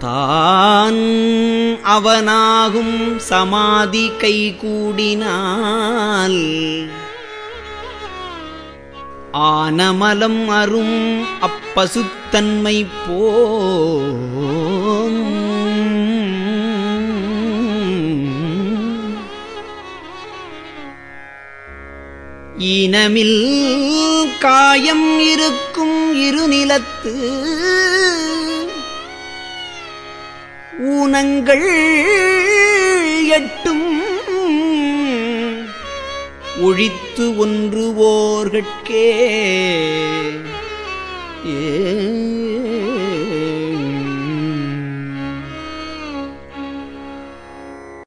தான் அவனாகும் சமாதி கைகூடினால் ஆனமலம் அரும் அப்பசுத்தன்மை போம். இனமில் காயம் இருக்கும் இருநிலத்து ஊனங்கள் எட்டும். ஒழித்து ஒன்று ஓர்கட்கே ஏ